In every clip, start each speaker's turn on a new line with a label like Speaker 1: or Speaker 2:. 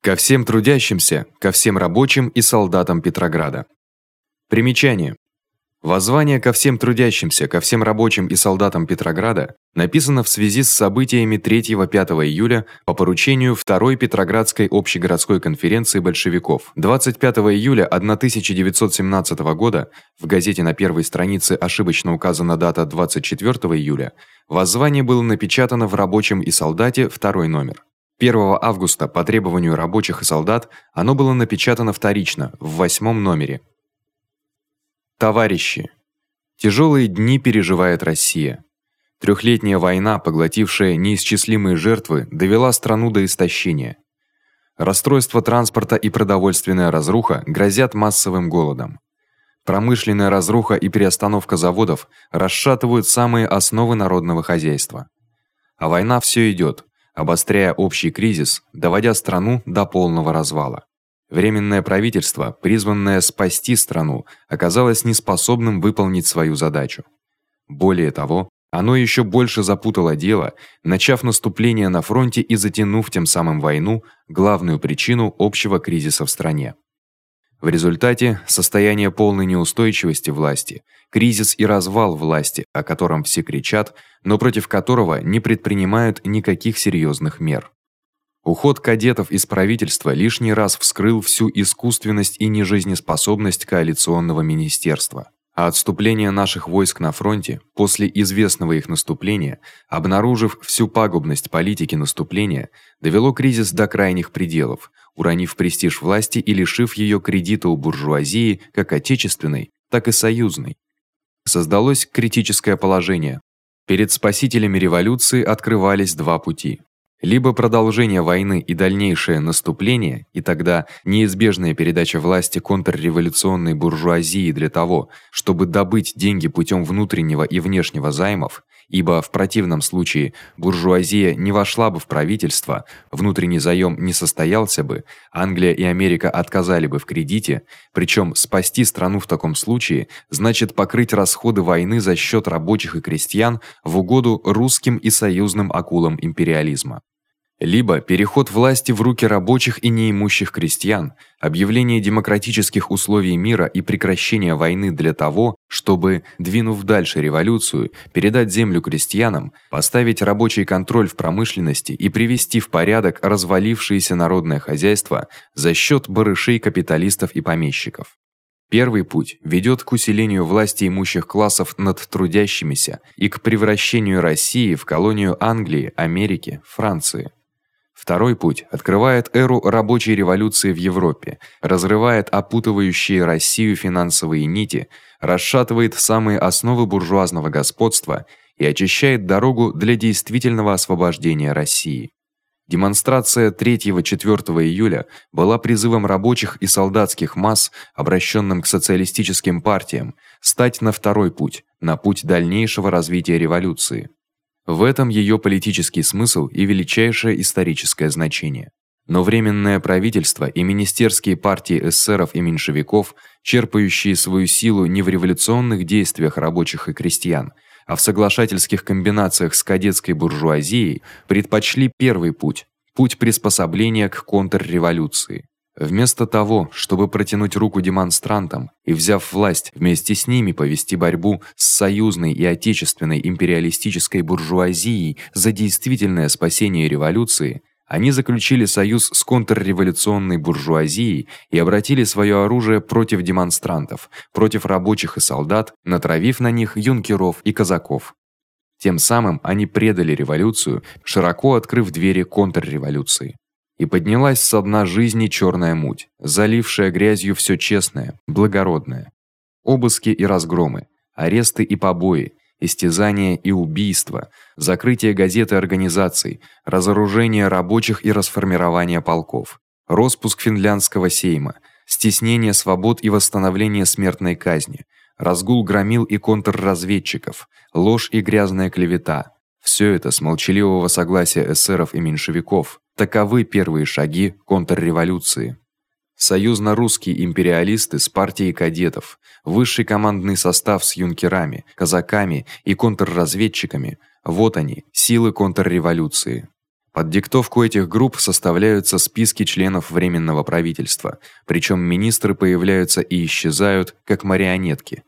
Speaker 1: Ко всем трудящимся, ко всем рабочим и солдатам Петрограда. Примечание. Воззвание ко всем трудящимся, ко всем рабочим и солдатам Петрограда написано в связи с событиями 3-5 июля по поручению второй Петроградской общегородской конференции большевиков. 25 июля 1917 года в газете на первой странице ошибочно указана дата 24 июля. Воззвание было напечатано в Рабочем и солдате, второй номер. 1 августа по требованию рабочих и солдат оно было напечатано вторично в восьмом номере. Товарищи, тяжелые дни переживает Россия. Трехлетняя война, поглотившая неисчислимые жертвы, довела страну до истощения. Расстройство транспорта и продовольственная разруха грозят массовым голодом. Промышленная разруха и переостановка заводов расшатывают самые основы народного хозяйства. А война всё идёт, обостряя общий кризис, доводя страну до полного развала. Временное правительство, призванное спасти страну, оказалось неспособным выполнить свою задачу. Более того, оно ещё больше запутало дело, начав наступление на фронте и затянув тем самым войну, главную причину общего кризиса в стране. В результате состояние полной неустойчивости власти, кризис и развал власти, о котором все кричат, но против которого не предпринимают никаких серьёзных мер. Уход кадетов из правительства лишний раз вскрыл всю искусственность и нежизнеспособность коалиционного министерства. А отступление наших войск на фронте после известного их наступления, обнаружив всю пагубность политики наступления, довело кризис до крайних пределов, уронив престиж власти и лишив её кредита у буржуазии как отечественной, так и союзной. Создалось критическое положение. Перед спасителями революции открывались два пути: либо продолжение войны и дальнейшее наступление, и тогда неизбежная передача власти контрреволюционной буржуазии для того, чтобы добыть деньги путём внутреннего и внешнего займов, ибо в противном случае буржуазия не вошла бы в правительство, внутренний заём не состоялся бы, Англия и Америка отказали бы в кредите, причём спасти страну в таком случае значит покрыть расходы войны за счёт рабочих и крестьян в угоду русским и союзным акулам империализма либо переход власти в руки рабочих и неимущих крестьян, объявление демократических условий мира и прекращение войны для того, чтобы, двинув дальше революцию, передать землю крестьянам, поставить рабочий контроль в промышленности и привести в порядок развалившееся народное хозяйство за счёт барышей капиталистов и помещиков. Первый путь ведёт к усилению власти имущих классов над трудящимися и к превращению России в колонию Англии, Америки, Франции. Второй путь открывает эру рабочей революции в Европе, разрывает опутывающие Россию финансовые нити, расшатывает самые основы буржуазного господства и очищает дорогу для действительного освобождения России. Демонстрация 3-4 июля была призывом рабочих и солдатских масс, обращенным к социалистическим партиям, стать на второй путь, на путь дальнейшего развития революции. В этом её политический смысл и величайшее историческое значение. Но временное правительство и министерские партии эсеров и меньшевиков, черпающие свою силу не в революционных действиях рабочих и крестьян, а в соглашательских комбинациях с кадетской буржуазией, предпочли первый путь путь приспособления к контрреволюции. Вместо того, чтобы протянуть руку демонстрантам и взяв власть, вместе с ними повести борьбу с союзной и отечественной империалистической буржуазией за действительное спасение революции, они заключили союз с контрреволюционной буржуазией и обратили своё оружие против демонстрантов, против рабочих и солдат, натравив на них юнкеров и казаков. Тем самым они предали революцию, широко открыв двери контрреволюции и поднялась со дна жизни чёрная муть, залившая грязью всё честное, благородное. Обыски и разгромы, аресты и побои, истязания и убийства, закрытие газет и организаций, разоружение рабочих и расформирование полков, распуск финляндского сейма, стеснение свобод и восстановление смертной казни, разгул громил и контрразведчиков, ложь и грязная клевета. Всё это с молчаливого согласия эсеров и меньшевиков, Таковы первые шаги контрреволюции. Союзно-русские империалисты с партией кадетов, высший командный состав с юнкерами, казаками и контрразведчиками вот они, силы контрреволюции. Под диктовку этих групп составляются списки членов временного правительства, причём министры появляются и исчезают как марионетки.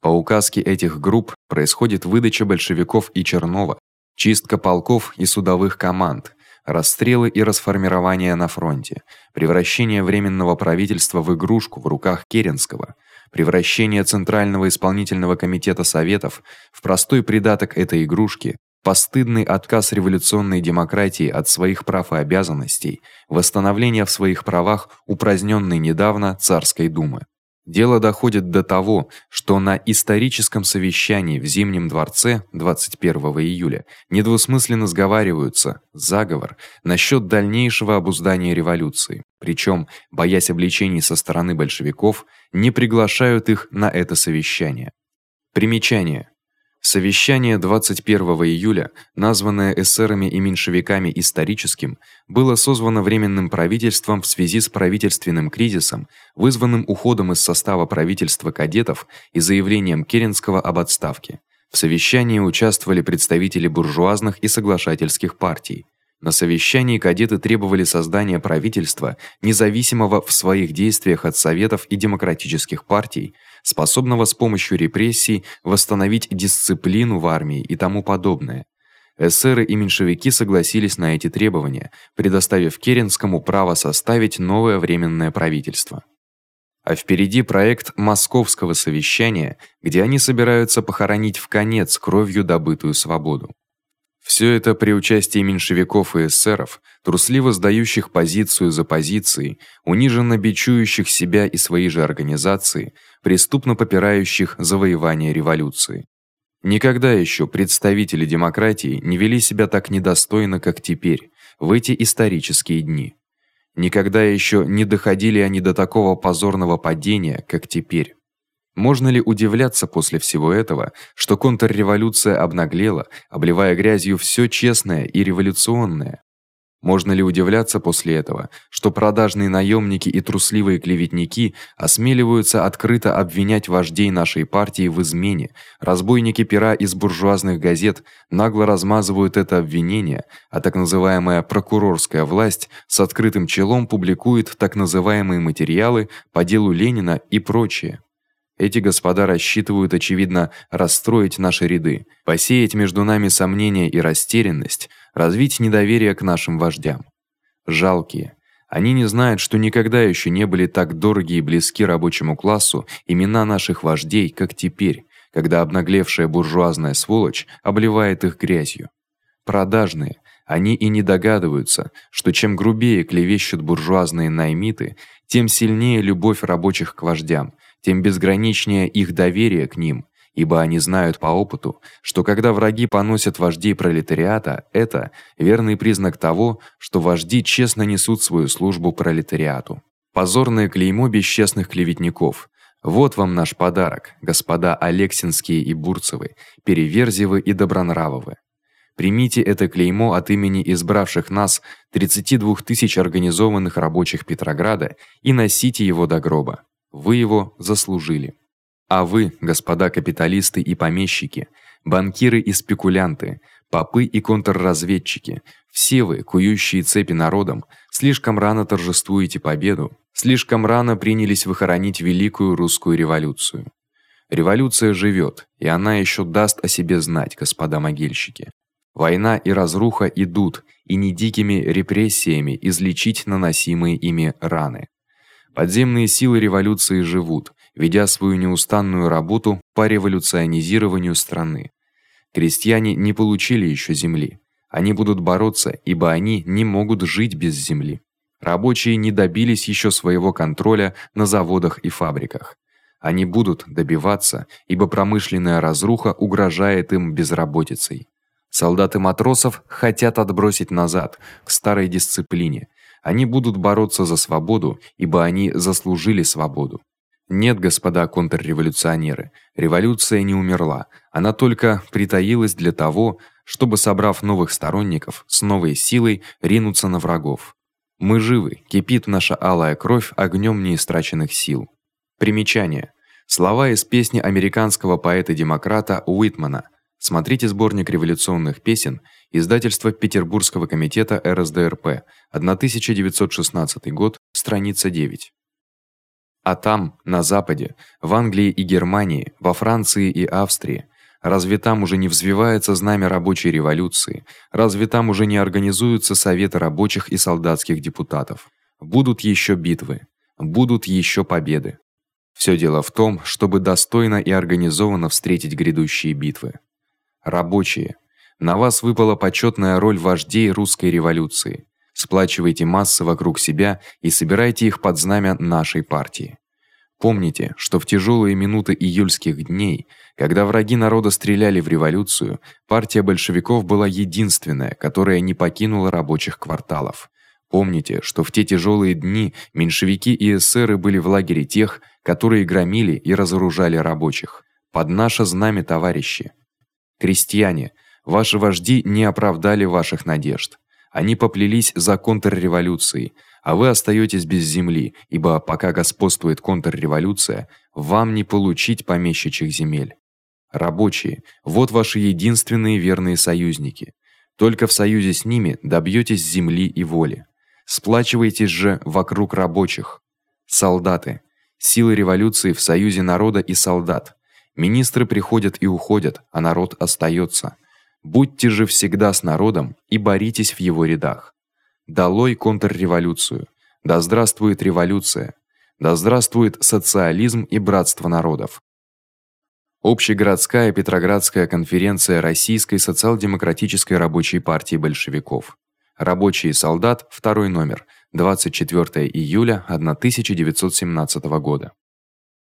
Speaker 1: По указке этих групп происходит выдача большевиков и Чернова, чистка полков и судовых команд, расстрелы и расформирование на фронте, превращение временного правительства в игрушку в руках Керенского, превращение Центрального исполнительного комитета советов в простой придаток этой игрушки, постыдный отказ революционной демократии от своих прав и обязанностей, восстановление в своих правах упразднённой недавно царской думы. Дело доходит до того, что на историческом совещании в Зимнем дворце 21 июля недвусмысленно сговариваются заговор насчёт дальнейшего обуздания революции. Причём, боясь обличений со стороны большевиков, не приглашают их на это совещание. Примечание: Совещание 21 июля, названное эсерами и меньшевиками историческим, было созвано временным правительством в связи с правительственным кризисом, вызванным уходом из состава правительства кадетов и заявлением Керенского об отставке. В совещании участвовали представители буржуазных и соглашательских партий. На совещании кадеты требовали создания правительства, независимого в своих действиях от советов и демократических партий, способного с помощью репрессий восстановить дисциплину в армии и тому подобное. Эсеры и меньшевики согласились на эти требования, предоставив Керенскому право составить новое временное правительство. А впереди проект Московского совещания, где они собираются похоронить в конец кровью добытую свободу. Всё это при участии меньшевиков и эсеров, трусливо сдающих позицию за позицией, униженно бичующих себя и свои же организации, преступно попирающих завоевание революции. Никогда ещё представители демократии не вели себя так недостойно, как теперь, в эти исторические дни. Никогда ещё не доходили они до такого позорного падения, как теперь. Можно ли удивляться после всего этого, что контрреволюция обнаглела, обливая грязью всё честное и революционное? Можно ли удивляться после этого, что продажные наёмники и трусливые клеветники осмеливаются открыто обвинять вождей нашей партии в измене? Разбойники пера из буржуазных газет нагло размазывают это обвинение, а так называемая прокурорская власть с открытым челом публикует так называемые материалы по делу Ленина и прочее. Эти господа рассчитывают очевидно расстроить наши ряды, посеять между нами сомнения и растерянность, развить недоверие к нашим вождям. Жалкие. Они не знают, что никогда ещё не были так дороги и близки рабочему классу имена наших вождей, как теперь, когда обнаглевшая буржуазная сволочь обливает их грязью. Продажные, они и не догадываются, что чем грубее клевещут буржуазные наймиты, тем сильнее любовь рабочих к вождям, тем безграничнее их доверие к ним, ибо они знают по опыту, что когда враги поносят вождей пролетариата, это верный признак того, что вожди честно несут свою службу пролетариату. Позорное клеймо бесчестных клеветников. Вот вам наш подарок, господа Алексинские и Бурцевы, Переверзевы и Добронравовы. Примите это клеймо от имени избравших нас 32 тысяч организованных рабочих Петрограда и носите его до гроба. Вы его заслужили. А вы, господа капиталисты и помещики, банкиры и спекулянты, попы и контрразведчики, все вы, кующие цепи народом, слишком рано торжествуете победу, слишком рано принялись выхоронить великую русскую революцию. Революция живёт, и она ещё даст о себе знать, господа могильщики. Война и разруха идут, и не дикими репрессиями излечить наносимые ими раны. Подземные силы революции живут, ведя свою неустанную работу по революционизированию страны. Крестьяне не получили ещё земли. Они будут бороться, ибо они не могут жить без земли. Рабочие не добились ещё своего контроля на заводах и фабриках. Они будут добиваться, ибо промышленная разруха угрожает им безработицей. Солдаты матросов хотят отбросить назад к старой дисциплине, они будут бороться за свободу, ибо они заслужили свободу. Нет, господа контрреволюционеры, революция не умерла, она только притаилась для того, чтобы собрав новых сторонников, с новой силой ринуться на врагов. Мы живы, кипит наша алая кровь огнём неистраченных сил. Примечание: Слова из песни американского поэта-демократа Уитмана Смотрите сборник революционных песен издательства Петербургского комитета РСДРП, 1916 год, страница 9. А там, на западе, в Англии и Германии, во Франции и Австрии, разве там уже не взвивается знамя рабочей революции? Разве там уже не организуются советы рабочих и солдатских депутатов? Будут ещё битвы, будут ещё победы. Всё дело в том, чтобы достойно и организованно встретить грядущие битвы. Рабочие, на вас выпала почётная роль вождей русской революции. Сплачивайте массы вокруг себя и собирайте их под знамя нашей партии. Помните, что в тяжёлые минуты июльских дней, когда враги народа стреляли в революцию, партия большевиков была единственная, которая не покинула рабочих кварталов. Помните, что в те тяжёлые дни меньшевики и эсеры были в лагере тех, которые громили и разоружали рабочих. Под наше знамя, товарищи. Крестьяне, ваши вожди не оправдали ваших надежд. Они поплелись за контрреволюцией, а вы остаётесь без земли, ибо пока господствует контрреволюция, вам не получить помещичьих земель. Рабочие, вот ваши единственные верные союзники. Только в союзе с ними добьётесь земли и воли. Сплачивайтесь же вокруг рабочих. Солдаты, силы революции в союзе народа и солдат. Министры приходят и уходят, а народ остаётся. Будьте же всегда с народом и боритесь в его рядах. Долой контрреволюцию. Да здравствует революция. Да здравствует социализм и братство народов. Общегородская Петроградская конференция Российской социал-демократической рабочей партии большевиков. Рабочий солдат, второй номер, 24 июля 1917 года.